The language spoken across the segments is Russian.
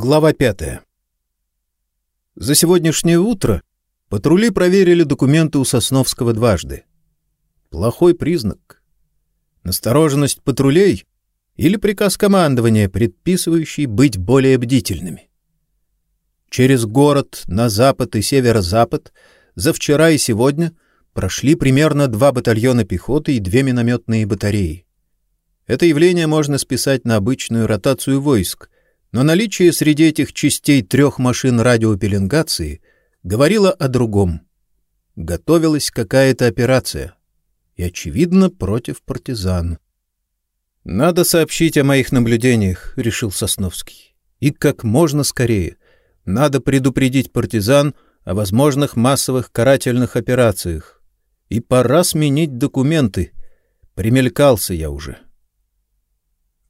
Глава пятая. За сегодняшнее утро патрули проверили документы у Сосновского дважды. Плохой признак. Настороженность патрулей или приказ командования, предписывающий быть более бдительными. Через город на запад и северо-запад за вчера и сегодня прошли примерно два батальона пехоты и две минометные батареи. Это явление можно списать на обычную ротацию войск — но наличие среди этих частей трех машин радиопеленгации говорило о другом. Готовилась какая-то операция, и, очевидно, против партизан. «Надо сообщить о моих наблюдениях», — решил Сосновский. «И как можно скорее. Надо предупредить партизан о возможных массовых карательных операциях. И пора сменить документы. Примелькался я уже».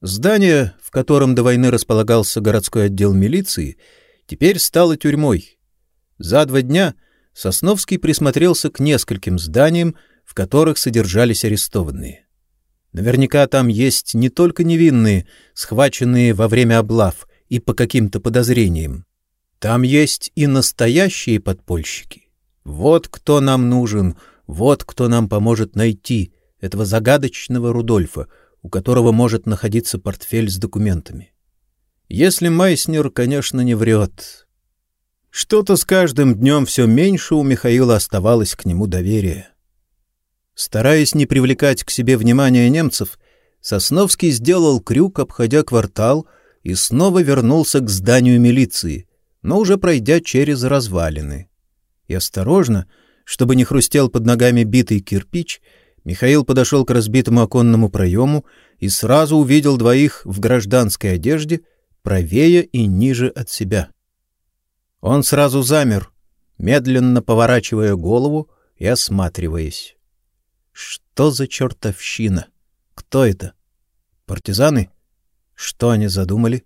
Здание, в котором до войны располагался городской отдел милиции, теперь стало тюрьмой. За два дня Сосновский присмотрелся к нескольким зданиям, в которых содержались арестованные. Наверняка там есть не только невинные, схваченные во время облав и по каким-то подозрениям. Там есть и настоящие подпольщики. Вот кто нам нужен, вот кто нам поможет найти этого загадочного Рудольфа, у которого может находиться портфель с документами. Если Майснер, конечно, не врет. Что-то с каждым днем все меньше у Михаила оставалось к нему доверия. Стараясь не привлекать к себе внимания немцев, Сосновский сделал крюк, обходя квартал, и снова вернулся к зданию милиции, но уже пройдя через развалины. И осторожно, чтобы не хрустел под ногами битый кирпич, Михаил подошел к разбитому оконному проему и сразу увидел двоих в гражданской одежде, правее и ниже от себя. Он сразу замер, медленно поворачивая голову и осматриваясь. Что за чертовщина? Кто это? Партизаны? Что они задумали?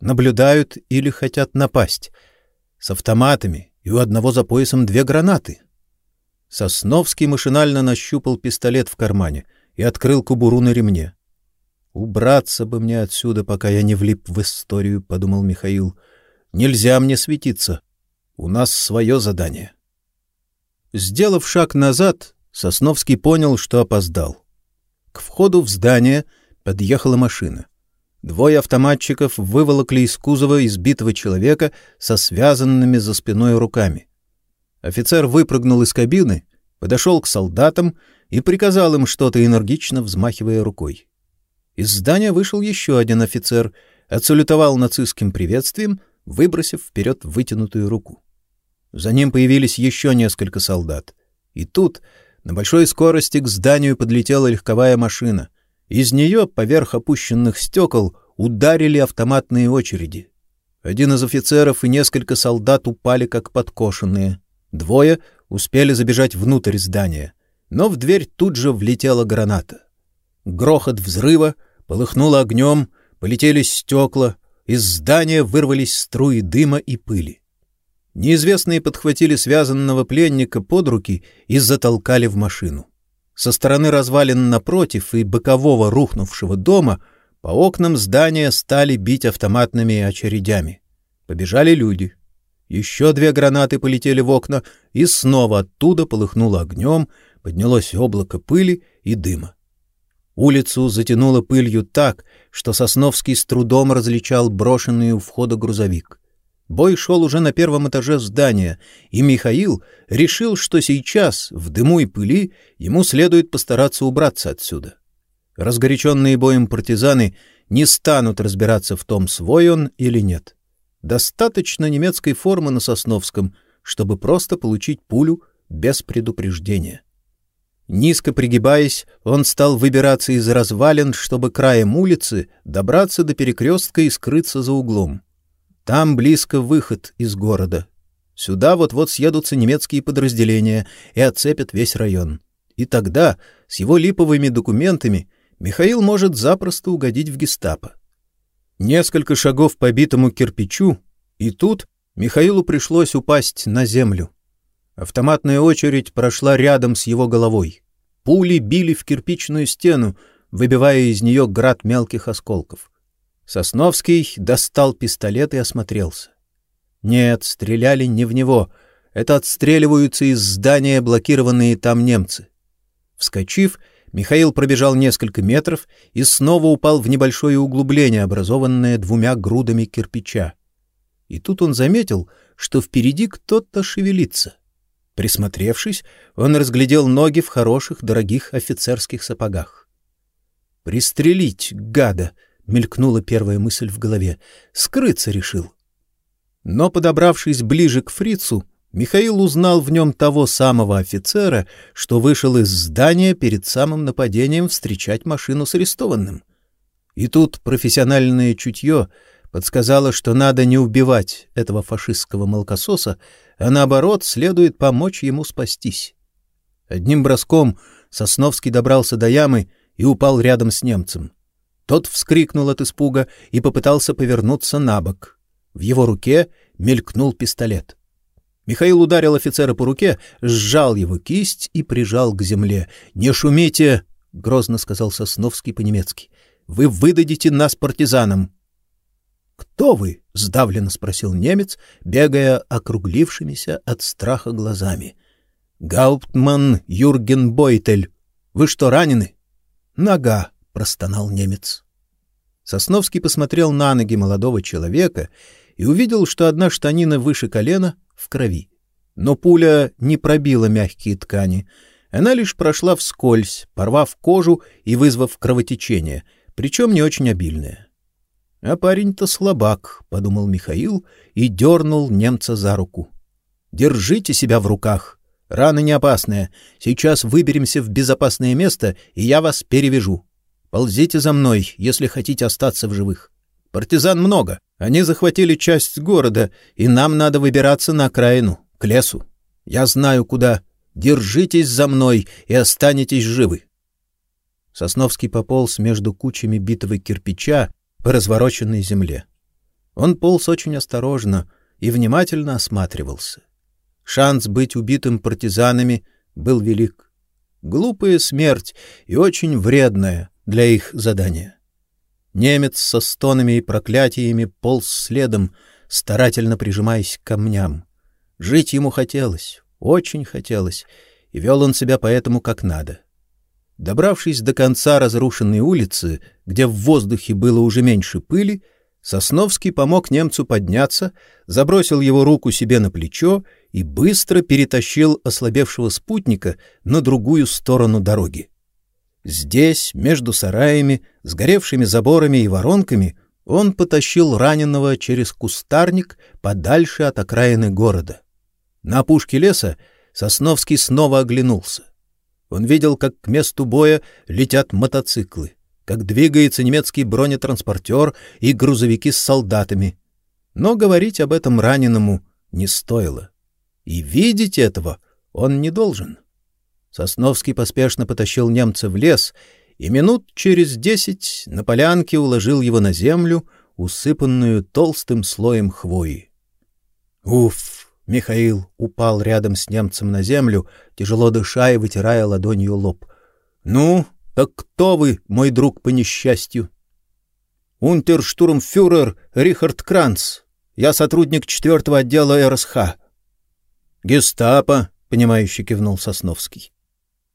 Наблюдают или хотят напасть? С автоматами, и у одного за поясом две гранаты — Сосновский машинально нащупал пистолет в кармане и открыл кобуру на ремне. «Убраться бы мне отсюда, пока я не влип в историю», — подумал Михаил. «Нельзя мне светиться. У нас свое задание». Сделав шаг назад, Сосновский понял, что опоздал. К входу в здание подъехала машина. Двое автоматчиков выволокли из кузова избитого человека со связанными за спиной руками. Офицер выпрыгнул из кабины, подошел к солдатам и приказал им что-то энергично взмахивая рукой. Из здания вышел еще один офицер, отсалютовал нацистским приветствием, выбросив вперед вытянутую руку. За ним появились еще несколько солдат. И тут на большой скорости к зданию подлетела легковая машина. Из нее поверх опущенных стекол ударили автоматные очереди. Один из офицеров и несколько солдат упали как подкошенные. Двое успели забежать внутрь здания, но в дверь тут же влетела граната. Грохот взрыва, полыхнуло огнем, полетели стекла, из здания вырвались струи дыма и пыли. Неизвестные подхватили связанного пленника под руки и затолкали в машину. Со стороны развалин напротив и бокового рухнувшего дома по окнам здания стали бить автоматными очередями. Побежали люди. Еще две гранаты полетели в окна, и снова оттуда полыхнуло огнем, поднялось облако пыли и дыма. Улицу затянуло пылью так, что Сосновский с трудом различал брошенный у входа грузовик. Бой шел уже на первом этаже здания, и Михаил решил, что сейчас, в дыму и пыли, ему следует постараться убраться отсюда. Разгоряченные боем партизаны не станут разбираться в том, свой он или нет. Достаточно немецкой формы на Сосновском, чтобы просто получить пулю без предупреждения. Низко пригибаясь, он стал выбираться из развалин, чтобы краем улицы добраться до перекрестка и скрыться за углом. Там близко выход из города. Сюда вот-вот съедутся немецкие подразделения и отцепят весь район. И тогда, с его липовыми документами, Михаил может запросто угодить в гестапо. Несколько шагов по битому кирпичу, и тут Михаилу пришлось упасть на землю. Автоматная очередь прошла рядом с его головой. Пули били в кирпичную стену, выбивая из нее град мелких осколков. Сосновский достал пистолет и осмотрелся. Нет, стреляли не в него. Это отстреливаются из здания блокированные там немцы. Вскочив, Михаил пробежал несколько метров и снова упал в небольшое углубление, образованное двумя грудами кирпича. И тут он заметил, что впереди кто-то шевелится. Присмотревшись, он разглядел ноги в хороших, дорогих офицерских сапогах. «Пристрелить, гада!» — мелькнула первая мысль в голове. «Скрыться решил». Но, подобравшись ближе к фрицу, Михаил узнал в нем того самого офицера, что вышел из здания перед самым нападением встречать машину с арестованным. И тут профессиональное чутье подсказало, что надо не убивать этого фашистского молокососа, а наоборот, следует помочь ему спастись. Одним броском Сосновский добрался до ямы и упал рядом с немцем. Тот вскрикнул от испуга и попытался повернуться на бок. В его руке мелькнул пистолет. Михаил ударил офицера по руке, сжал его кисть и прижал к земле. "Не шумите", грозно сказал Сосновский по-немецки. "Вы выдадите нас партизанам". "Кто вы?" сдавленно спросил немец, бегая округлившимися от страха глазами. "Гауптман Юрген Бойтель. Вы что, ранены?" "Нога", простонал немец. Сосновский посмотрел на ноги молодого человека и увидел, что одна штанина выше колена в крови. Но пуля не пробила мягкие ткани. Она лишь прошла вскользь, порвав кожу и вызвав кровотечение, причем не очень обильное. А парень-то слабак, подумал Михаил и дернул немца за руку. Держите себя в руках. Рана не опасная. Сейчас выберемся в безопасное место, и я вас перевяжу. Ползите за мной, если хотите остаться в живых. Партизан много. Они захватили часть города, и нам надо выбираться на окраину, к лесу. Я знаю куда. Держитесь за мной и останетесь живы. Сосновский пополз между кучами битого кирпича по развороченной земле. Он полз очень осторожно и внимательно осматривался. Шанс быть убитым партизанами был велик. Глупая смерть и очень вредная для их задания. Немец со стонами и проклятиями полз следом, старательно прижимаясь к камням. Жить ему хотелось, очень хотелось, и вел он себя поэтому как надо. Добравшись до конца разрушенной улицы, где в воздухе было уже меньше пыли, Сосновский помог немцу подняться, забросил его руку себе на плечо и быстро перетащил ослабевшего спутника на другую сторону дороги. Здесь, между сараями, сгоревшими заборами и воронками, он потащил раненого через кустарник подальше от окраины города. На опушке леса Сосновский снова оглянулся. Он видел, как к месту боя летят мотоциклы, как двигается немецкий бронетранспортер и грузовики с солдатами. Но говорить об этом раненому не стоило. И видеть этого он не должен. Сосновский поспешно потащил немца в лес и минут через десять на полянке уложил его на землю, усыпанную толстым слоем хвои. Уф! Михаил упал рядом с немцем на землю, тяжело дыша и вытирая ладонью лоб. Ну, так кто вы, мой друг по несчастью? Унтерштурмфюрер Рихард Кранц. Я сотрудник четвертого отдела РСХ. Гестапо, понимающе кивнул Сосновский.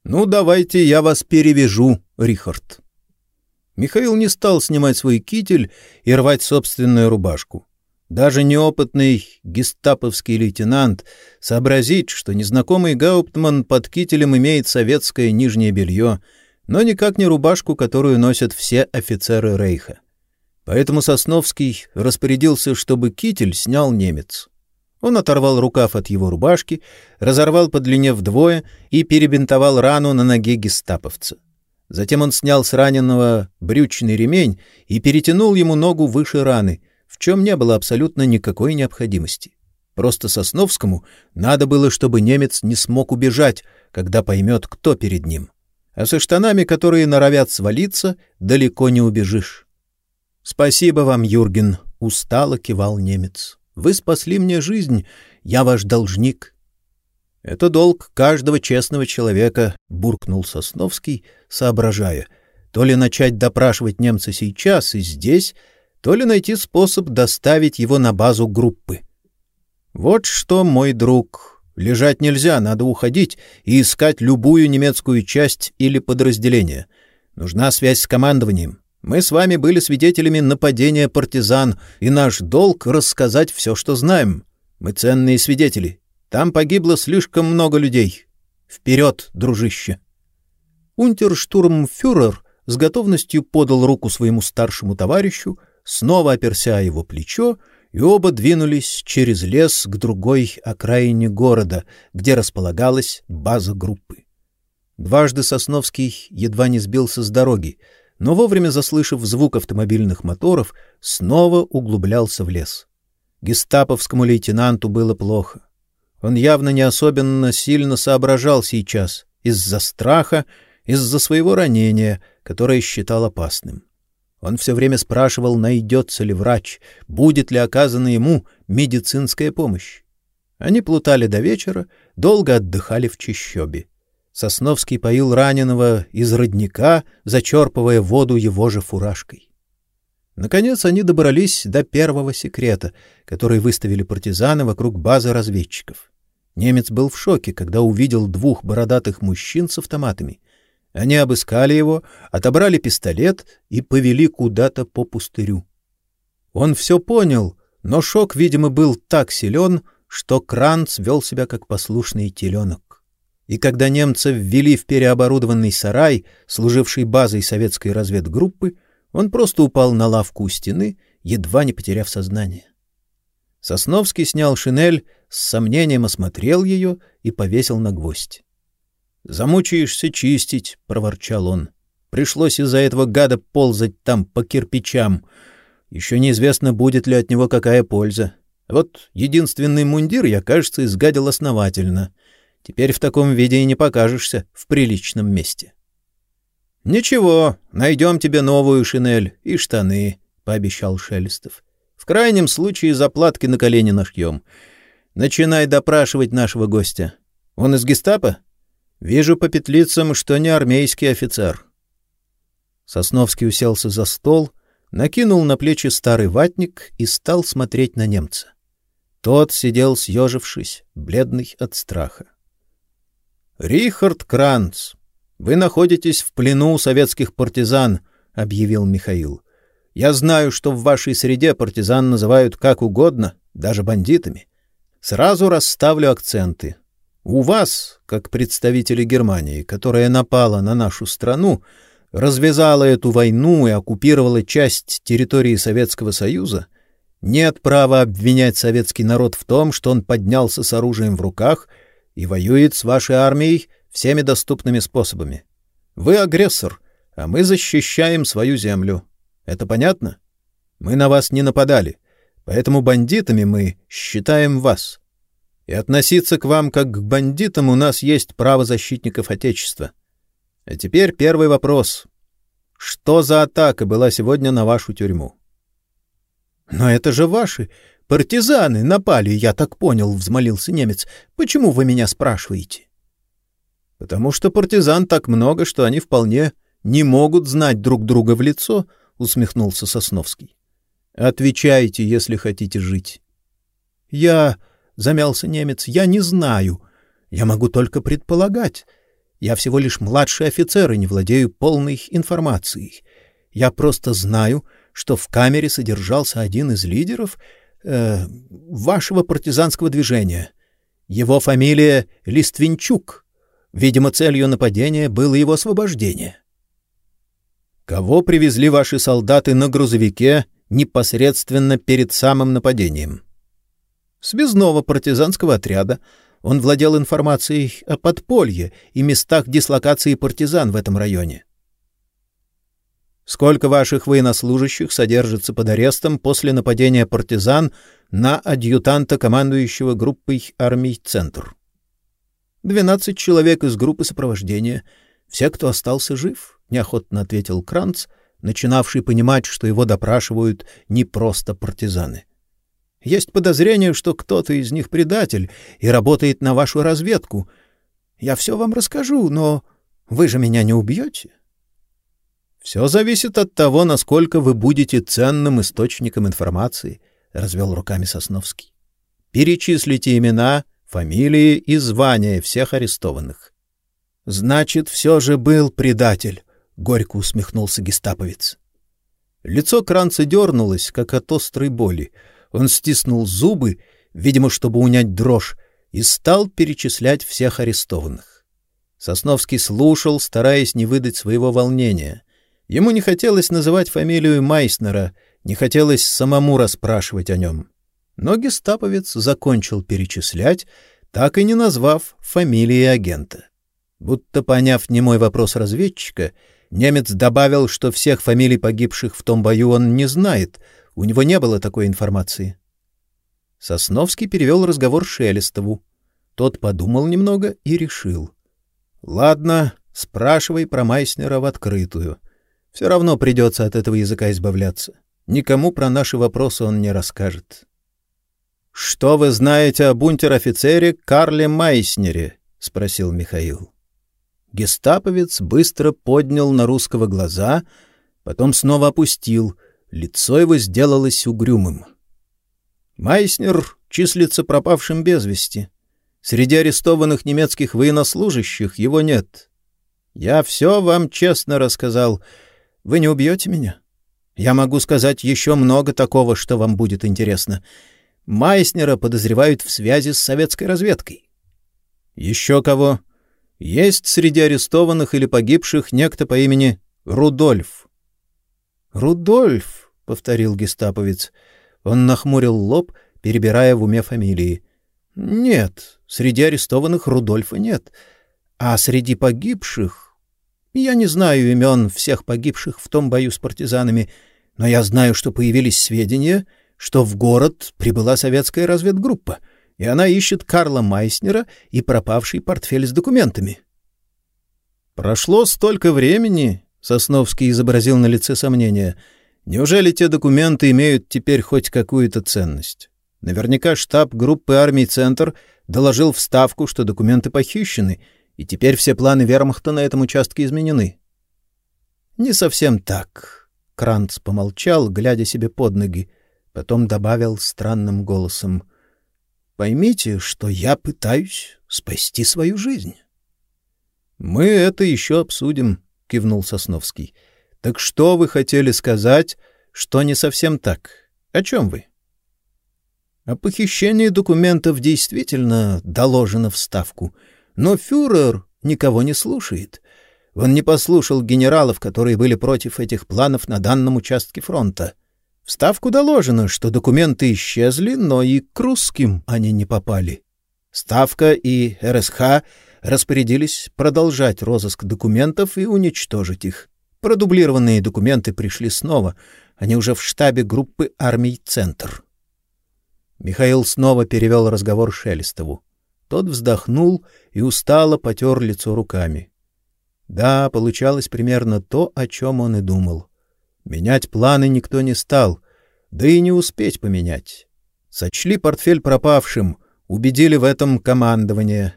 Ну, давайте я вас перевяжу, Рихард. Михаил не стал снимать свой китель и рвать собственную рубашку. Даже неопытный гестаповский лейтенант сообразит, что незнакомый гауптман под кителем имеет советское нижнее белье, но никак не рубашку, которую носят все офицеры рейха. Поэтому Сосновский распорядился, чтобы китель снял немец. Он оторвал рукав от его рубашки, разорвал по длине вдвое и перебинтовал рану на ноге гестаповца. Затем он снял с раненого брючный ремень и перетянул ему ногу выше раны, в чем не было абсолютно никакой необходимости. Просто Сосновскому надо было, чтобы немец не смог убежать, когда поймет, кто перед ним. А со штанами, которые норовят свалиться, далеко не убежишь. Спасибо вам, Юрген, устало кивал немец. Вы спасли мне жизнь, я ваш должник. Это долг каждого честного человека, буркнул Сосновский, соображая, то ли начать допрашивать немца сейчас и здесь, то ли найти способ доставить его на базу группы. Вот что, мой друг, лежать нельзя, надо уходить и искать любую немецкую часть или подразделение. Нужна связь с командованием. Мы с вами были свидетелями нападения партизан, и наш долг — рассказать все, что знаем. Мы ценные свидетели. Там погибло слишком много людей. Вперед, дружище!» Унтерштурмфюрер с готовностью подал руку своему старшему товарищу, снова оперся о его плечо, и оба двинулись через лес к другой окраине города, где располагалась база группы. Дважды Сосновский едва не сбился с дороги, но вовремя заслышав звук автомобильных моторов, снова углублялся в лес. Гестаповскому лейтенанту было плохо. Он явно не особенно сильно соображал сейчас из-за страха, из-за своего ранения, которое считал опасным. Он все время спрашивал, найдется ли врач, будет ли оказана ему медицинская помощь. Они плутали до вечера, долго отдыхали в чащобе. Сосновский поил раненого из родника, зачерпывая воду его же фуражкой. Наконец они добрались до первого секрета, который выставили партизаны вокруг базы разведчиков. Немец был в шоке, когда увидел двух бородатых мужчин с автоматами. Они обыскали его, отобрали пистолет и повели куда-то по пустырю. Он все понял, но шок, видимо, был так силен, что Кранц вел себя как послушный теленок. И когда немца ввели в переоборудованный сарай, служивший базой советской разведгруппы, он просто упал на лавку у стены, едва не потеряв сознание. Сосновский снял шинель, с сомнением осмотрел ее и повесил на гвоздь. «Замучаешься чистить», — проворчал он. «Пришлось из-за этого гада ползать там по кирпичам. Еще неизвестно, будет ли от него какая польза. Вот единственный мундир я, кажется, изгадил основательно. Теперь в таком виде и не покажешься в приличном месте». — Ничего, найдем тебе новую шинель и штаны, — пообещал Шелестов. — В крайнем случае заплатки на колени нашьем. Начинай допрашивать нашего гостя. Он из гестапо? Вижу по петлицам, что не армейский офицер. Сосновский уселся за стол, накинул на плечи старый ватник и стал смотреть на немца. Тот сидел съежившись, бледный от страха. — Рихард Кранц, вы находитесь в плену советских партизан, объявил Михаил. Я знаю, что в вашей среде партизан называют как угодно, даже бандитами. Сразу расставлю акценты. У вас, как представители Германии, которая напала на нашу страну, развязала эту войну и оккупировала часть территории Советского Союза, нет права обвинять советский народ в том, что он поднялся с оружием в руках и воюет с вашей армией всеми доступными способами. Вы агрессор, а мы защищаем свою землю. Это понятно? Мы на вас не нападали, поэтому бандитами мы считаем вас. И относиться к вам как к бандитам у нас есть право защитников Отечества. А теперь первый вопрос. Что за атака была сегодня на вашу тюрьму? — Но это же ваши партизаны напали, я так понял, — взмолился немец. — Почему вы меня спрашиваете? Потому что партизан так много, что они вполне не могут знать друг друга в лицо, усмехнулся Сосновский. Отвечайте, если хотите жить. Я, замялся немец, я не знаю. Я могу только предполагать. Я всего лишь младший офицер и не владею полной информацией. Я просто знаю, что в камере содержался один из лидеров э, вашего партизанского движения. Его фамилия Листвинчук. Видимо, целью нападения было его освобождение. Кого привезли ваши солдаты на грузовике непосредственно перед самым нападением? Связного партизанского отряда. Он владел информацией о подполье и местах дислокации партизан в этом районе. Сколько ваших военнослужащих содержится под арестом после нападения партизан на адъютанта командующего группой армий «Центр»? Двенадцать человек из группы сопровождения. Все, кто остался жив, — неохотно ответил Кранц, начинавший понимать, что его допрашивают не просто партизаны. Есть подозрение, что кто-то из них предатель и работает на вашу разведку. Я все вам расскажу, но вы же меня не убьете. Все зависит от того, насколько вы будете ценным источником информации, развел руками Сосновский. Перечислите имена, фамилии и звания всех арестованных. Значит, все же был предатель, горько усмехнулся гестаповец. Лицо Кранца дернулось, как от острой боли. Он стиснул зубы, видимо, чтобы унять дрожь, и стал перечислять всех арестованных. Сосновский слушал, стараясь не выдать своего волнения. Ему не хотелось называть фамилию Майснера, не хотелось самому расспрашивать о нем. Но гестаповец закончил перечислять, так и не назвав фамилии агента. Будто поняв немой вопрос разведчика, немец добавил, что всех фамилий погибших в том бою он не знает, у него не было такой информации. Сосновский перевел разговор Шелестову. Тот подумал немного и решил. — Ладно, спрашивай про Майснера в открытую. Все равно придется от этого языка избавляться. Никому про наши вопросы он не расскажет. — Что вы знаете о бунтер-офицере Карле Майснере? — спросил Михаил. Гестаповец быстро поднял на русского глаза, потом снова опустил, лицо его сделалось угрюмым. Майснер числится пропавшим без вести. Среди арестованных немецких военнослужащих его нет. Я все вам честно рассказал. Вы не убьете меня? Я могу сказать еще много такого, что вам будет интересно. Майснера подозревают в связи с советской разведкой. Еще кого? — есть среди арестованных или погибших некто по имени Рудольф. Рудольф, повторил гестаповец. Он нахмурил лоб, перебирая в уме фамилии. Нет, среди арестованных Рудольфа нет. А среди погибших я не знаю имен всех погибших в том бою с партизанами, но я знаю, что появились сведения, что в город прибыла советская разведгруппа — и она ищет Карла Майснера и пропавший портфель с документами. Прошло столько времени, Сосновский изобразил на лице сомнения. Неужели те документы имеют теперь хоть какую-то ценность? Наверняка штаб группы армий Центр доложил в ставку, что документы похищены, и теперь все планы Вермахта на этом участке изменены. Не совсем так. Кранц помолчал, глядя себе под ноги, потом добавил странным голосом: Поймите, что я пытаюсь спасти свою жизнь. Мы это еще обсудим, кивнул Сосновский. Так что вы хотели сказать, что не совсем так? О чем вы? О похищении документов действительно доложено в ставку, но фюрер никого не слушает. Он не послушал генералов, которые были против этих планов на данном участке фронта. В ставку доложено, что документы исчезли, но и к русским они не попали. Ставка и РСХ распорядились продолжать розыск документов и уничтожить их. Продублированные документы пришли снова, они уже в штабе группы армий «Центр». Михаил снова перевел разговор Шелестову. Тот вздохнул и устало потер лицо руками. Да, получалось примерно то, о чем он и думал. Менять планы никто не стал, да и не успеть поменять. Сочли портфель пропавшим, убедили в этом командование.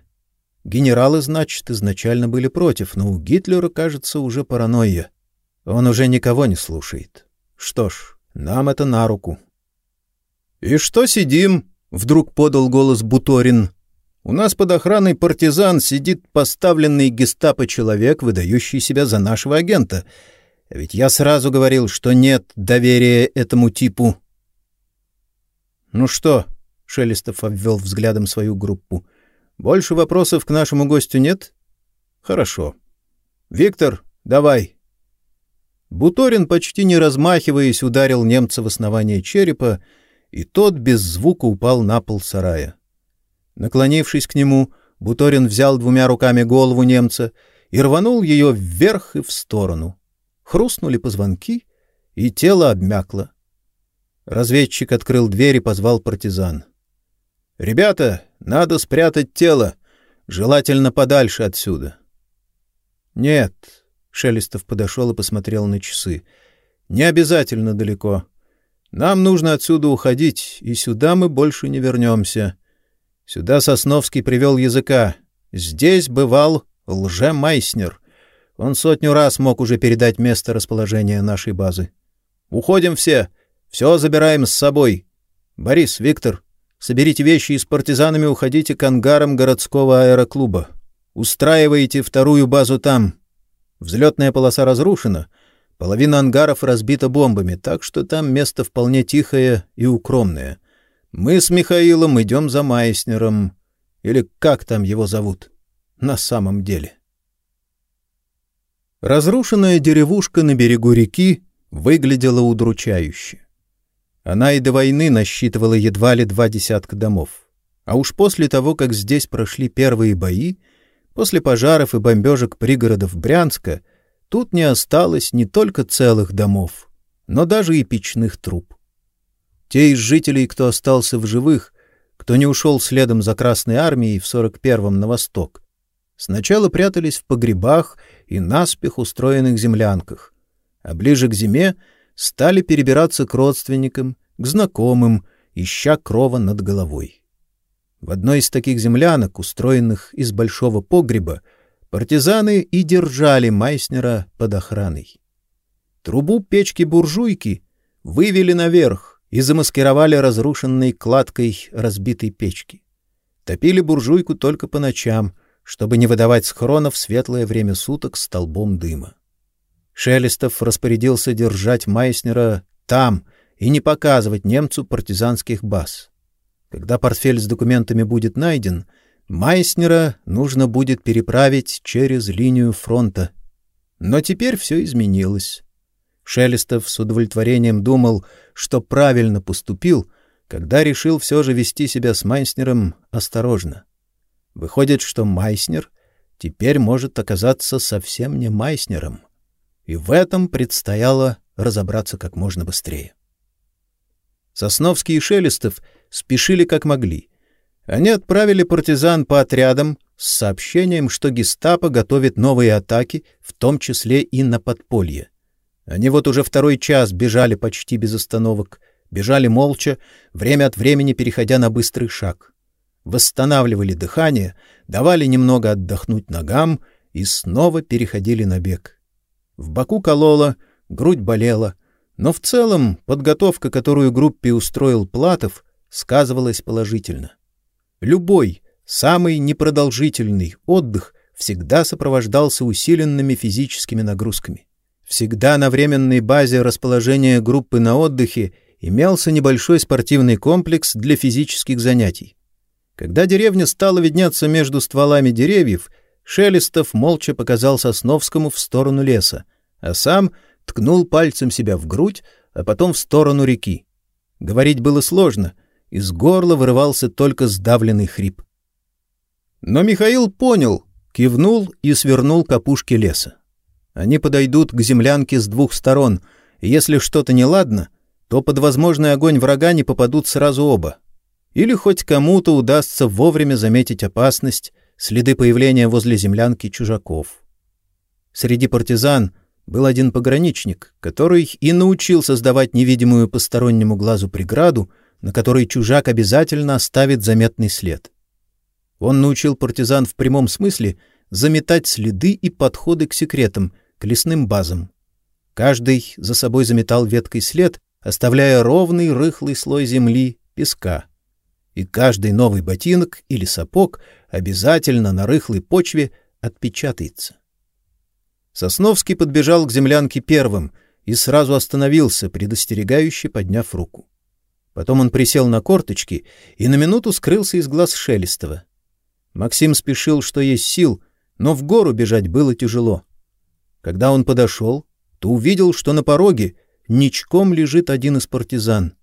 Генералы, значит, изначально были против, но у Гитлера, кажется, уже паранойя. Он уже никого не слушает. Что ж, нам это на руку. — И что сидим? — вдруг подал голос Буторин. — У нас под охраной партизан сидит поставленный гестапо человек, выдающий себя за нашего агента — ведь я сразу говорил, что нет доверия этому типу. Ну что? Шелестов обвел взглядом свою группу. Больше вопросов к нашему гостю нет? Хорошо. Виктор, давай. Буторин, почти не размахиваясь, ударил немца в основание черепа, и тот без звука упал на пол сарая. Наклонившись к нему, Буторин взял двумя руками голову немца и рванул ее вверх и в сторону хрустнули позвонки, и тело обмякло. Разведчик открыл дверь и позвал партизан. — Ребята, надо спрятать тело, желательно подальше отсюда. — Нет, — Шелестов подошел и посмотрел на часы. — Не обязательно далеко. Нам нужно отсюда уходить, и сюда мы больше не вернемся. Сюда Сосновский привел языка. Здесь бывал лже-майснер — Он сотню раз мог уже передать место расположения нашей базы. Уходим все. Все забираем с собой. Борис, Виктор, соберите вещи и с партизанами уходите к ангарам городского аэроклуба. Устраивайте вторую базу там. Взлетная полоса разрушена, половина ангаров разбита бомбами, так что там место вполне тихое и укромное. Мы с Михаилом идем за Майснером, или как там его зовут, на самом деле. Разрушенная деревушка на берегу реки выглядела удручающе. Она и до войны насчитывала едва ли два десятка домов. А уж после того, как здесь прошли первые бои, после пожаров и бомбежек пригородов Брянска, тут не осталось не только целых домов, но даже и печных труб. Те из жителей, кто остался в живых, кто не ушел следом за Красной армией в 41-м на восток, Сначала прятались в погребах и наспех устроенных землянках, а ближе к зиме стали перебираться к родственникам, к знакомым, ища крова над головой. В одной из таких землянок, устроенных из большого погреба, партизаны и держали Майснера под охраной. Трубу печки-буржуйки вывели наверх и замаскировали разрушенной кладкой разбитой печки. Топили буржуйку только по ночам — чтобы не выдавать схрона в светлое время суток столбом дыма. Шелестов распорядился держать Майснера там и не показывать немцу партизанских баз. Когда портфель с документами будет найден, Майснера нужно будет переправить через линию фронта. Но теперь все изменилось. Шелестов с удовлетворением думал, что правильно поступил, когда решил все же вести себя с Майснером осторожно. Выходит, что Майснер теперь может оказаться совсем не Майснером. И в этом предстояло разобраться как можно быстрее. Сосновский и Шелестов спешили как могли. Они отправили партизан по отрядам с сообщением, что гестапо готовит новые атаки, в том числе и на подполье. Они вот уже второй час бежали почти без остановок, бежали молча, время от времени переходя на быстрый шаг восстанавливали дыхание, давали немного отдохнуть ногам и снова переходили на бег. В боку кололо, грудь болела, но в целом подготовка, которую группе устроил Платов, сказывалась положительно. Любой, самый непродолжительный отдых всегда сопровождался усиленными физическими нагрузками. Всегда на временной базе расположения группы на отдыхе имелся небольшой спортивный комплекс для физических занятий. Когда деревня стала видняться между стволами деревьев, Шелестов молча показал Сосновскому в сторону леса, а сам ткнул пальцем себя в грудь, а потом в сторону реки. Говорить было сложно, из горла вырывался только сдавленный хрип. Но Михаил понял, кивнул и свернул к опушке леса. Они подойдут к землянке с двух сторон, и если что-то неладно, то под возможный огонь врага не попадут сразу оба. Или хоть кому-то удастся вовремя заметить опасность, следы появления возле землянки чужаков. Среди партизан был один пограничник, который и научил создавать невидимую постороннему глазу преграду, на которой чужак обязательно оставит заметный след. Он научил партизан в прямом смысле заметать следы и подходы к секретам, к лесным базам. Каждый за собой заметал веткой след, оставляя ровный рыхлый слой земли, песка и каждый новый ботинок или сапог обязательно на рыхлой почве отпечатается. Сосновский подбежал к землянке первым и сразу остановился, предостерегающе подняв руку. Потом он присел на корточки и на минуту скрылся из глаз Шелестова. Максим спешил, что есть сил, но в гору бежать было тяжело. Когда он подошел, то увидел, что на пороге ничком лежит один из партизан.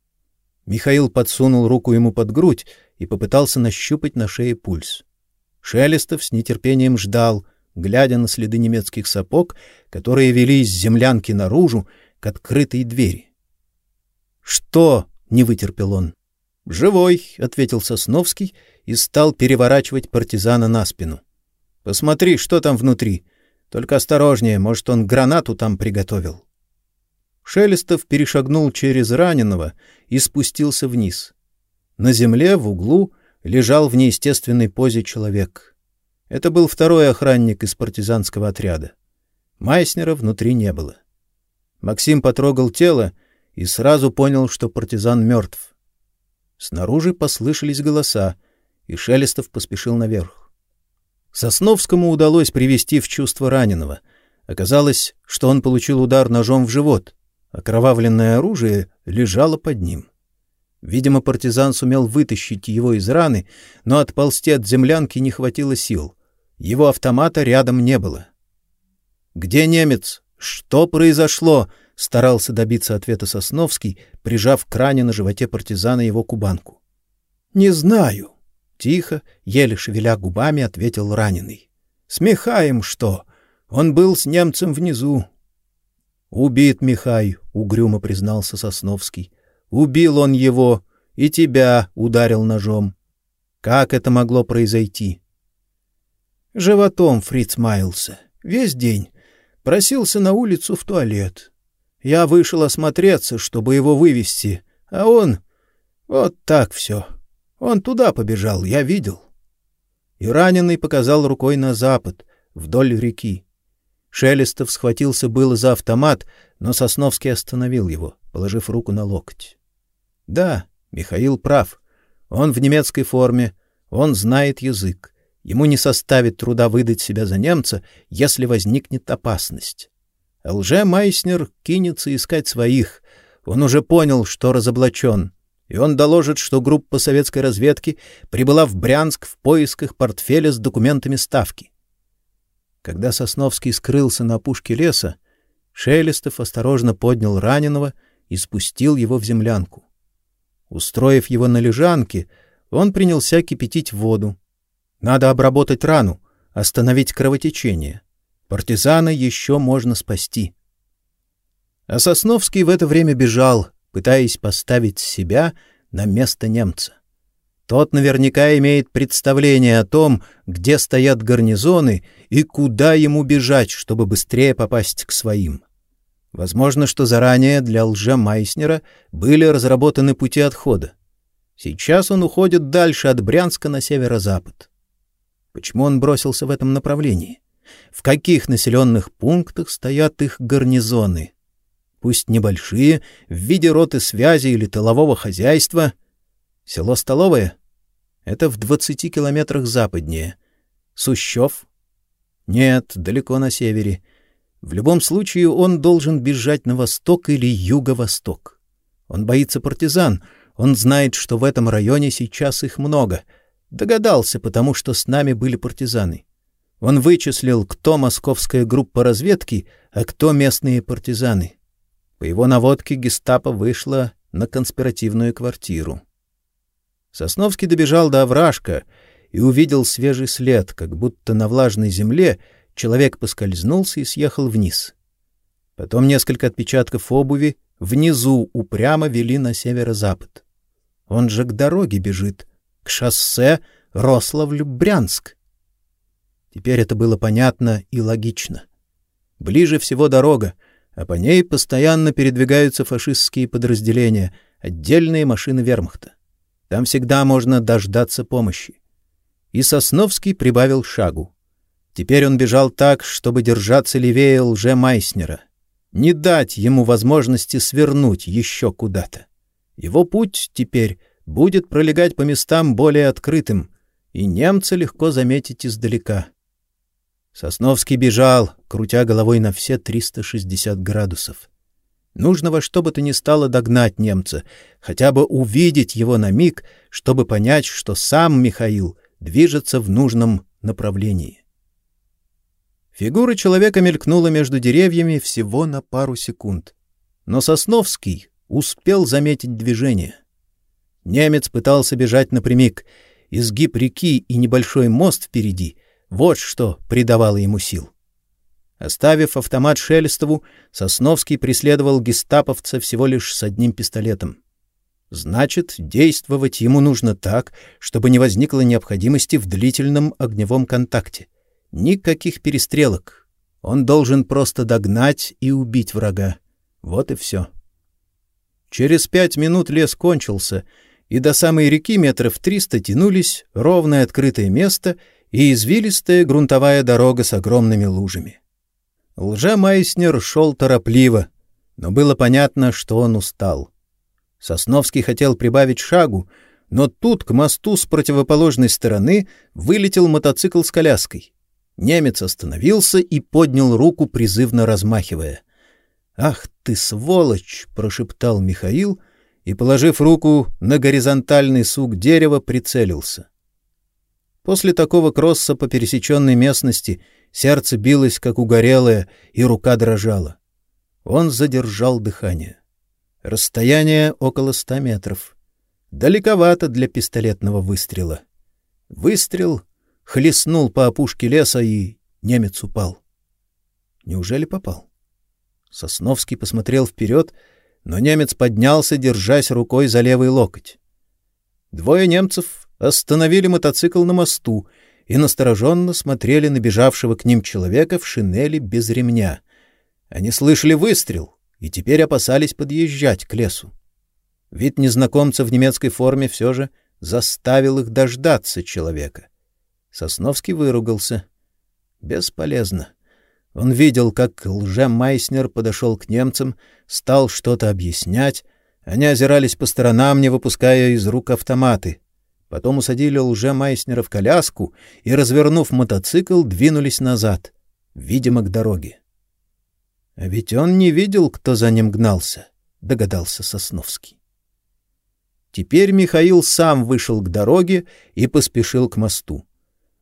Михаил подсунул руку ему под грудь и попытался нащупать на шее пульс. Шелестов с нетерпением ждал, глядя на следы немецких сапог, которые вели из землянки наружу к открытой двери. «Что?» — не вытерпел он. «Живой», — ответил Сосновский и стал переворачивать партизана на спину. «Посмотри, что там внутри. Только осторожнее, может, он гранату там приготовил». Шелестов перешагнул через раненого и спустился вниз. На земле в углу лежал в неестественной позе человек. Это был второй охранник из партизанского отряда. Майснера внутри не было. Максим потрогал тело и сразу понял, что партизан мертв. Снаружи послышались голоса, и Шелестов поспешил наверх. Сосновскому удалось привести в чувство раненого. Оказалось, что он получил удар ножом в живот. Окровавленное оружие лежало под ним. Видимо, партизан сумел вытащить его из раны, но отползти от землянки не хватило сил. Его автомата рядом не было. «Где немец? Что произошло?» — старался добиться ответа Сосновский, прижав к ране на животе партизана его кубанку. «Не знаю», — тихо, еле шевеля губами, ответил раненый. «С Михаем что? Он был с немцем внизу». «Убит Михай», — угрюмо признался Сосновский. Убил он его и тебя ударил ножом. Как это могло произойти? Животом Фриц маялся. Весь день. Просился на улицу в туалет. Я вышел осмотреться, чтобы его вывести, а он... Вот так все. Он туда побежал, я видел. И раненый показал рукой на запад, вдоль реки. Шелестов схватился было за автомат, но Сосновский остановил его, положив руку на локоть. Да, Михаил прав. Он в немецкой форме, он знает язык. Ему не составит труда выдать себя за немца, если возникнет опасность. Лже-Майснер кинется искать своих. Он уже понял, что разоблачен, и он доложит, что группа советской разведки прибыла в Брянск в поисках портфеля с документами ставки. Когда Сосновский скрылся на опушке леса, Шелестов осторожно поднял раненого и спустил его в землянку. Устроив его на лежанке, он принялся кипятить воду. Надо обработать рану, остановить кровотечение. Партизана еще можно спасти. А Сосновский в это время бежал, пытаясь поставить себя на место немца. Тот наверняка имеет представление о том, где стоят гарнизоны и куда ему бежать, чтобы быстрее попасть к своим. Возможно, что заранее для лже-Майснера были разработаны пути отхода. Сейчас он уходит дальше от Брянска на северо-запад. Почему он бросился в этом направлении? В каких населенных пунктах стоят их гарнизоны? Пусть небольшие, в виде роты связи или тылового хозяйства. Село Столовое? Это в двадцати километрах западнее. Сущев? Нет, далеко на севере. В любом случае он должен бежать на восток или юго-восток. Он боится партизан, он знает, что в этом районе сейчас их много. Догадался, потому что с нами были партизаны. Он вычислил, кто московская группа разведки, а кто местные партизаны. По его наводке гестапо вышло на конспиративную квартиру. Сосновский добежал до овражка и увидел свежий след, как будто на влажной земле Человек поскользнулся и съехал вниз. Потом несколько отпечатков обуви внизу упрямо вели на северо-запад. Он же к дороге бежит, к шоссе Рославль-Брянск. Теперь это было понятно и логично. Ближе всего дорога, а по ней постоянно передвигаются фашистские подразделения, отдельные машины вермахта. Там всегда можно дождаться помощи. И Сосновский прибавил шагу. Теперь он бежал так, чтобы держаться левее лже-Майснера. Не дать ему возможности свернуть еще куда-то. Его путь теперь будет пролегать по местам более открытым, и немца легко заметить издалека. Сосновский бежал, крутя головой на все 360 градусов. Нужно во что бы то ни стало догнать немца, хотя бы увидеть его на миг, чтобы понять, что сам Михаил движется в нужном направлении. Фигура человека мелькнула между деревьями всего на пару секунд. Но Сосновский успел заметить движение. Немец пытался бежать напрямик. Изгиб реки и небольшой мост впереди — вот что придавало ему сил. Оставив автомат Шелестову, Сосновский преследовал гестаповца всего лишь с одним пистолетом. Значит, действовать ему нужно так, чтобы не возникло необходимости в длительном огневом контакте. Никаких перестрелок. Он должен просто догнать и убить врага. Вот и все. Через пять минут лес кончился, и до самой реки метров триста тянулись ровное открытое место и извилистая грунтовая дорога с огромными лужами. Лже-Майснер шел торопливо, но было понятно, что он устал. Сосновский хотел прибавить шагу, но тут к мосту с противоположной стороны вылетел мотоцикл с коляской. Немец остановился и поднял руку, призывно размахивая. «Ах ты, сволочь!» — прошептал Михаил и, положив руку на горизонтальный сук дерева, прицелился. После такого кросса по пересеченной местности сердце билось, как угорелое, и рука дрожала. Он задержал дыхание. Расстояние около ста метров. Далековато для пистолетного выстрела. Выстрел хлестнул по опушке леса, и немец упал. Неужели попал? Сосновский посмотрел вперед, но немец поднялся, держась рукой за левый локоть. Двое немцев остановили мотоцикл на мосту и настороженно смотрели на бежавшего к ним человека в шинели без ремня. Они слышали выстрел и теперь опасались подъезжать к лесу. Вид незнакомца в немецкой форме все же заставил их дождаться человека. Сосновский выругался. Бесполезно. Он видел, как лже-майснер подошел к немцам, стал что-то объяснять. Они озирались по сторонам, не выпуская из рук автоматы. Потом усадили лже-майснера в коляску и, развернув мотоцикл, двинулись назад, видимо, к дороге. А ведь он не видел, кто за ним гнался, догадался Сосновский. Теперь Михаил сам вышел к дороге и поспешил к мосту.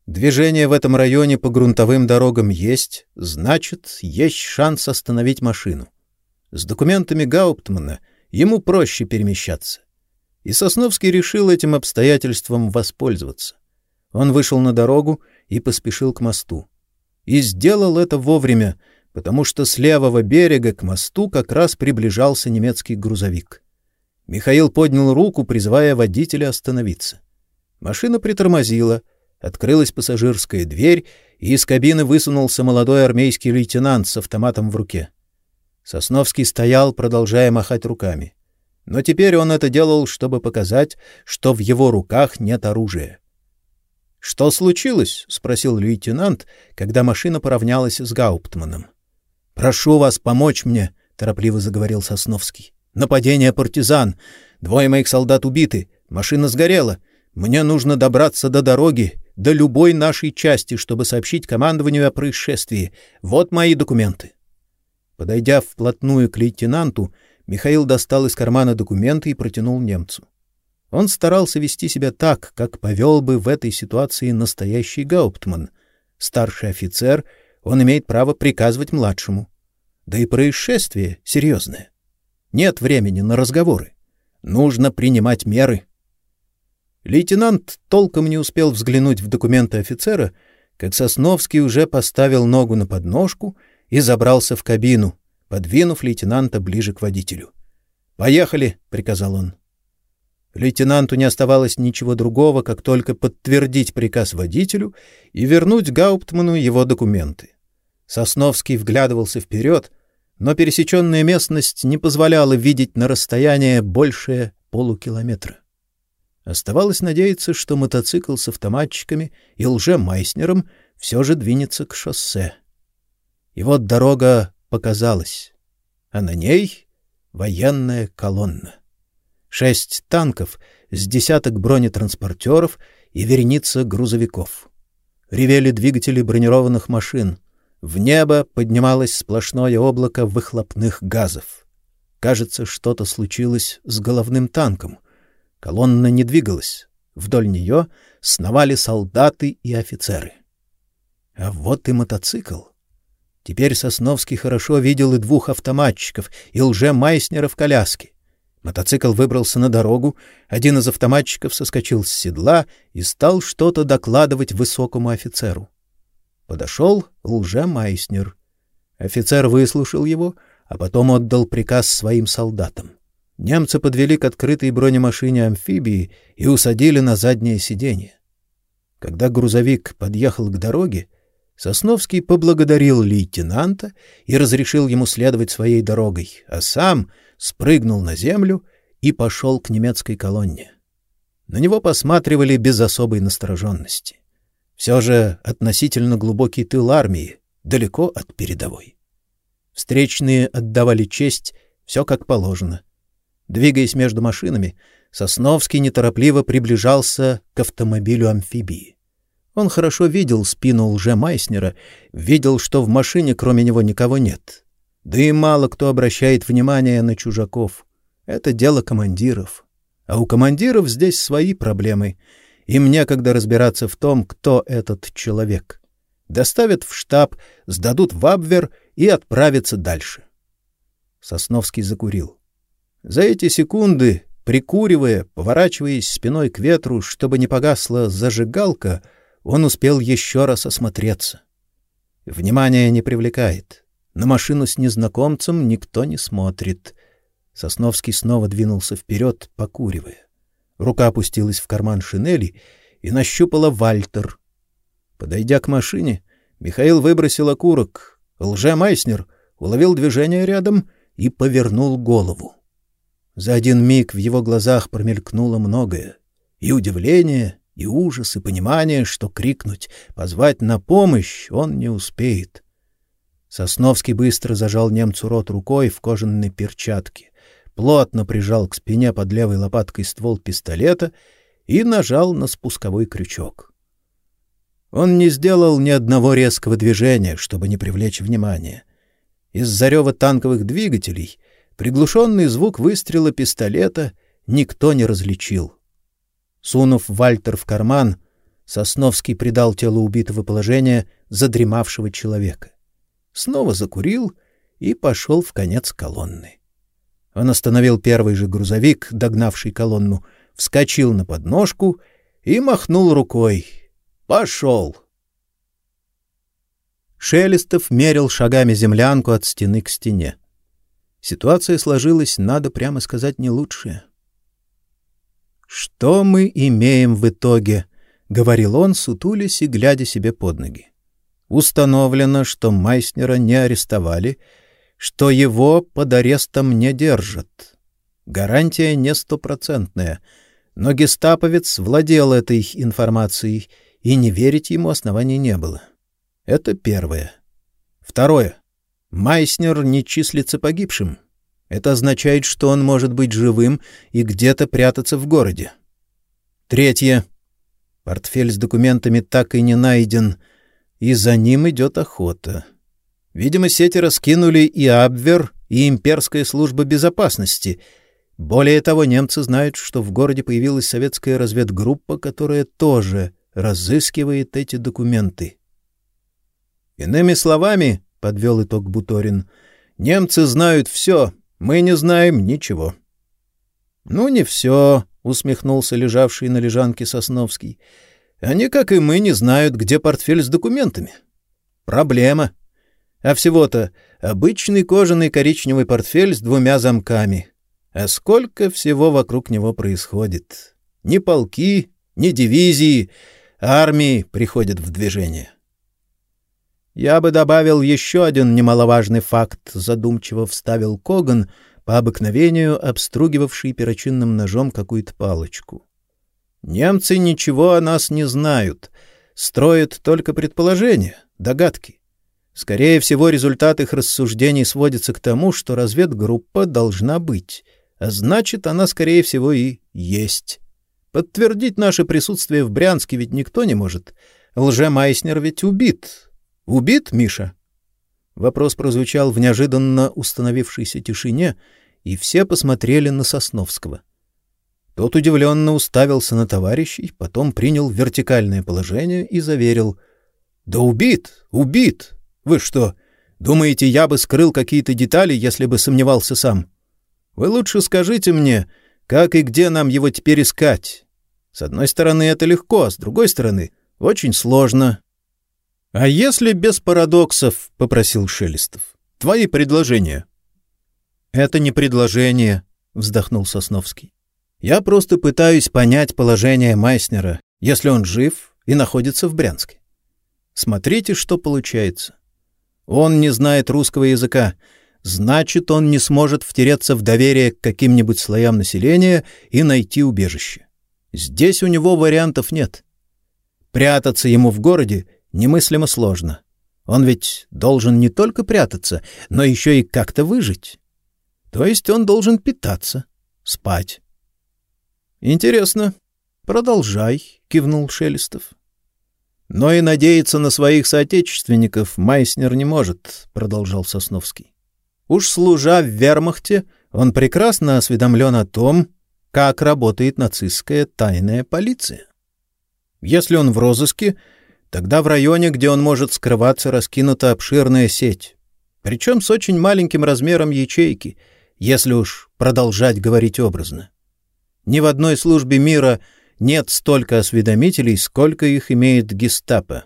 Движение в этом районе по грунтовым дорогам есть, значит, есть шанс остановить машину. С документами Гауптмана ему проще перемещаться. И Сосновский решил этим обстоятельством воспользоваться. Он вышел на дорогу и поспешил к мосту. И сделал это вовремя, потому что с левого берега к мосту как раз приближался немецкий грузовик. Михаил поднял руку, призывая водителя остановиться. Машина притормозила — Открылась пассажирская дверь, и из кабины высунулся молодой армейский лейтенант с автоматом в руке. Сосновский стоял, продолжая махать руками. Но теперь он это делал, чтобы показать, что в его руках нет оружия. «Что случилось?» — спросил лейтенант, когда машина поравнялась с Гауптманом. «Прошу вас помочь мне», — торопливо заговорил Сосновский. «Нападение партизан. Двое моих солдат убиты. Машина сгорела. Мне нужно добраться до дороги до любой нашей части, чтобы сообщить командованию о происшествии. Вот мои документы. Подойдя вплотную к лейтенанту, Михаил достал из кармана документы и протянул немцу. Он старался вести себя так, как повел бы в этой ситуации настоящий гауптман. Старший офицер, он имеет право приказывать младшему. Да и происшествие серьезное. Нет времени на разговоры. Нужно принимать меры. Лейтенант толком не успел взглянуть в документы офицера, как Сосновский уже поставил ногу на подножку и забрался в кабину, подвинув лейтенанта ближе к водителю. «Поехали!» — приказал он. Лейтенанту не оставалось ничего другого, как только подтвердить приказ водителю и вернуть Гауптману его документы. Сосновский вглядывался вперед, но пересеченная местность не позволяла видеть на расстояние большее полукилометра. Оставалось надеяться, что мотоцикл с автоматчиками и лже-майснером все же двинется к шоссе. И вот дорога показалась, а на ней военная колонна. Шесть танков с десяток бронетранспортеров и вереница грузовиков. Ревели двигатели бронированных машин. В небо поднималось сплошное облако выхлопных газов. Кажется, что-то случилось с головным танком — Колонна не двигалась. Вдоль нее сновали солдаты и офицеры. А вот и мотоцикл. Теперь Сосновский хорошо видел и двух автоматчиков, и лже-майснера в коляске. Мотоцикл выбрался на дорогу, один из автоматчиков соскочил с седла и стал что-то докладывать высокому офицеру. Подошел лже-майснер. Офицер выслушал его, а потом отдал приказ своим солдатам. Немцы подвели к открытой бронемашине амфибии и усадили на заднее сиденье. Когда грузовик подъехал к дороге, Сосновский поблагодарил лейтенанта и разрешил ему следовать своей дорогой, а сам спрыгнул на землю и пошел к немецкой колонне. На него посматривали без особой настороженности. Все же относительно глубокий тыл армии, далеко от передовой. Встречные отдавали честь, все как положено. Двигаясь между машинами, Сосновский неторопливо приближался к автомобилю-амфибии. Он хорошо видел спину лже-майснера, видел, что в машине кроме него никого нет. Да и мало кто обращает внимание на чужаков. Это дело командиров. А у командиров здесь свои проблемы. Им некогда разбираться в том, кто этот человек. Доставят в штаб, сдадут в Абвер и отправятся дальше. Сосновский закурил. За эти секунды, прикуривая, поворачиваясь спиной к ветру, чтобы не погасла зажигалка, он успел еще раз осмотреться. Внимание не привлекает. На машину с незнакомцем никто не смотрит. Сосновский снова двинулся вперед, покуривая. Рука опустилась в карман шинели и нащупала Вальтер. Подойдя к машине, Михаил выбросил окурок. Лже-майснер уловил движение рядом и повернул голову. За один миг в его глазах промелькнуло многое. И удивление, и ужас, и понимание, что крикнуть, позвать на помощь он не успеет. Сосновский быстро зажал немцу рот рукой в кожаной перчатке, плотно прижал к спине под левой лопаткой ствол пистолета и нажал на спусковой крючок. Он не сделал ни одного резкого движения, чтобы не привлечь внимания. Из-за рева танковых двигателей Приглушенный звук выстрела пистолета никто не различил. Сунув Вальтер в карман, Сосновский придал телу убитого положение задремавшего человека. Снова закурил и пошел в конец колонны. Он остановил первый же грузовик, догнавший колонну, вскочил на подножку и махнул рукой. «Пошел!» Шелестов мерил шагами землянку от стены к стене. Ситуация сложилась, надо прямо сказать, не лучшая. «Что мы имеем в итоге?» — говорил он, сутулясь и глядя себе под ноги. «Установлено, что Майснера не арестовали, что его под арестом не держат. Гарантия не стопроцентная, но гестаповец владел этой информацией, и не верить ему оснований не было. Это первое. Второе. Майснер не числится погибшим. Это означает, что он может быть живым и где-то прятаться в городе. Третье. Портфель с документами так и не найден, и за ним идет охота. Видимо, сети раскинули и Абвер, и Имперская служба безопасности. Более того, немцы знают, что в городе появилась советская разведгруппа, которая тоже разыскивает эти документы. Иными словами, подвел итог Буторин. Немцы знают все, мы не знаем ничего. Ну не все, усмехнулся лежавший на лежанке Сосновский. Они, как и мы, не знают, где портфель с документами. Проблема. А всего-то обычный кожаный коричневый портфель с двумя замками. А сколько всего вокруг него происходит? Ни полки, ни дивизии, армии приходят в движение. Я бы добавил еще один немаловажный факт, задумчиво вставил Коган, по обыкновению обстругивавший перочинным ножом какую-то палочку. Немцы ничего о нас не знают, строят только предположения, догадки. Скорее всего, результат их рассуждений сводится к тому, что разведгруппа должна быть, а значит, она, скорее всего, и есть. Подтвердить наше присутствие в Брянске ведь никто не может. Лже-Майснер ведь убит, Убит Миша? Вопрос прозвучал в неожиданно установившейся тишине, и все посмотрели на Сосновского. Тот удивленно уставился на товарищей, потом принял вертикальное положение и заверил: "Да убит, убит. Вы что, думаете, я бы скрыл какие-то детали, если бы сомневался сам? Вы лучше скажите мне, как и где нам его теперь искать? С одной стороны, это легко, а с другой стороны, очень сложно, — А если без парадоксов? — попросил Шелестов. — Твои предложения. — Это не предложение, — вздохнул Сосновский. — Я просто пытаюсь понять положение Майснера, если он жив и находится в Брянске. Смотрите, что получается. Он не знает русского языка, значит, он не сможет втереться в доверие к каким-нибудь слоям населения и найти убежище. Здесь у него вариантов нет. Прятаться ему в городе немыслимо сложно. Он ведь должен не только прятаться, но еще и как-то выжить. То есть он должен питаться, спать. Интересно. Продолжай, кивнул Шелестов. Но и надеяться на своих соотечественников Майснер не может, продолжал Сосновский. Уж служа в вермахте, он прекрасно осведомлен о том, как работает нацистская тайная полиция. Если он в розыске, тогда в районе, где он может скрываться, раскинута обширная сеть, причем с очень маленьким размером ячейки, если уж продолжать говорить образно. Ни в одной службе мира нет столько осведомителей, сколько их имеет гестапо.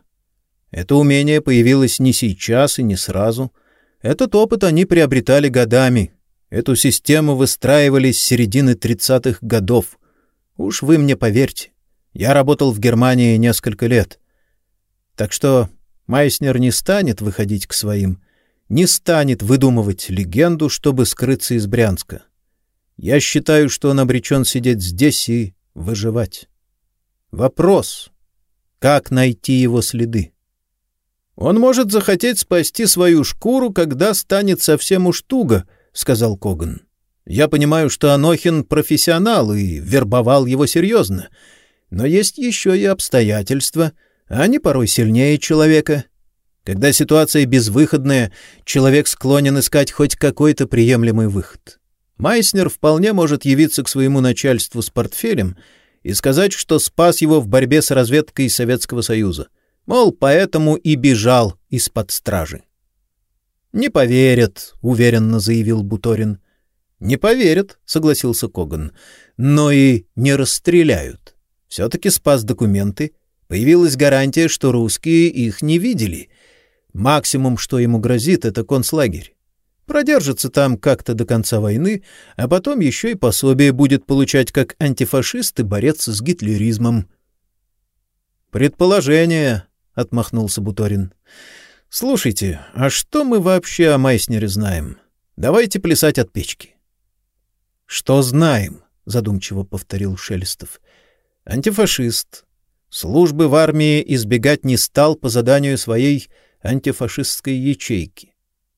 Это умение появилось не сейчас и не сразу. Этот опыт они приобретали годами, Эту систему выстраивали с середины 30-х годов. Уж вы мне поверьте, я работал в Германии несколько лет. Так что Майснер не станет выходить к своим, не станет выдумывать легенду, чтобы скрыться из Брянска. Я считаю, что он обречен сидеть здесь и выживать. Вопрос — как найти его следы? Он может захотеть спасти свою шкуру, когда станет совсем уж туго — сказал Коган. Я понимаю, что Анохин профессионал и вербовал его серьезно, но есть еще и обстоятельства, они порой сильнее человека. Когда ситуация безвыходная, человек склонен искать хоть какой-то приемлемый выход. Майснер вполне может явиться к своему начальству с портфелем и сказать, что спас его в борьбе с разведкой Советского Союза. Мол, поэтому и бежал из-под стражи. Не поверят, уверенно заявил Буторин. Не поверят, согласился Коган. Но и не расстреляют. все таки спас документы, появилась гарантия, что русские их не видели. Максимум, что ему грозит это концлагерь. Продержится там как-то до конца войны, а потом еще и пособие будет получать как антифашист и борец с гитлеризмом. Предположение, отмахнулся Буторин. Слушайте, а что мы вообще о Майснере знаем? Давайте плясать от печки. Что знаем? задумчиво повторил Шелестов. Антифашист. Службы в армии избегать не стал по заданию своей антифашистской ячейки.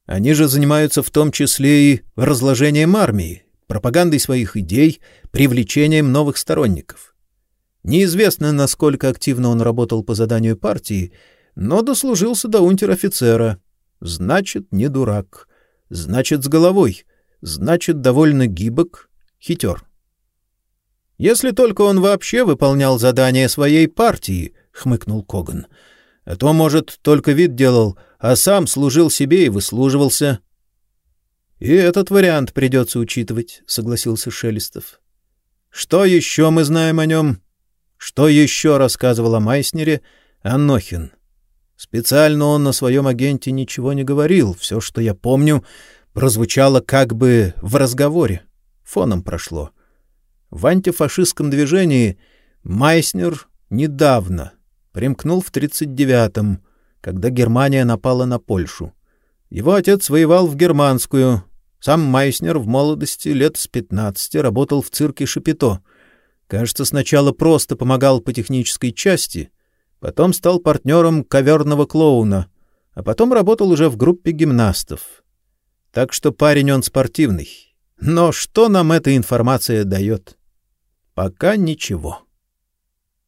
Они же занимаются в том числе и разложением армии, пропагандой своих идей, привлечением новых сторонников. Неизвестно, насколько активно он работал по заданию партии, но дослужился до унтер-офицера. Значит, не дурак. Значит, с головой. Значит, довольно гибок, хитер. Если только он вообще выполнял задания своей партии, хмыкнул Коган. А то, может, только вид делал, а сам служил себе и выслуживался. И этот вариант придется учитывать, согласился Шелестов. Что еще мы знаем о нем? Что еще рассказывал о Майснере Анохин? Специально он на своем агенте ничего не говорил. Все, что я помню, прозвучало как бы в разговоре. Фоном прошло. В антифашистском движении Майснер недавно примкнул в 39-м, когда Германия напала на Польшу. Его отец воевал в германскую. Сам Майснер в молодости лет с 15 работал в цирке Шапито. Кажется, сначала просто помогал по технической части — Потом стал партнером коверного клоуна, а потом работал уже в группе гимнастов. Так что парень он спортивный. Но что нам эта информация дает? Пока ничего.